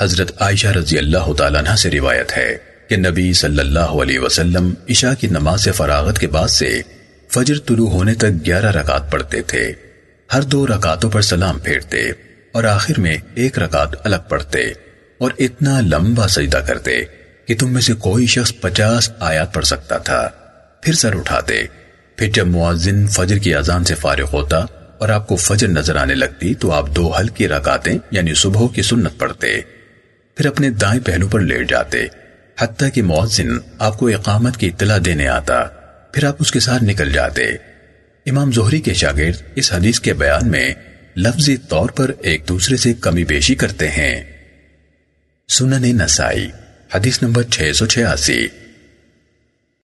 حضرت عائشہ رضی اللہ تعالیٰ عنہ سے روایت ہے کہ نبی صلی اللہ علیہ وسلم عشاء کی نماز سے فراغت کے بعد سے فجر طلوع ہونے تک گیارہ رکعت پڑھتے تھے۔ ہر دو رکعتوں پر سلام پھیرتے اور آخر میں ایک رکعت الگ پڑھتے اور اتنا لمبا سجدہ کرتے کہ تم میں سے کوئی شخص پچاس آیات پڑھ سکتا تھا۔ پھر سر اٹھاتے، پھر جب معذن فجر کی اذان سے فارغ ہوتا اور آپ کو فجر نظر آنے لگتی تو آپ دو ہلکی رکعتیں یعنی صبح کی سنت پڑھتے۔ پھر اپنے دائیں پہلو پر لیٹ جاتے، حتیٰ کہ مؤذن آپ کو اقامت کی اطلاع دینے آتا، پھر آپ اس کے ساتھ نکل جاتے۔ امام زہری کے شاگرد اس حدیث کے بیان میں لفظی طور پر ایک دوسرے سے کمی بیشی کرتے ہیں۔ سنن نسائی، حدیث نمبر 686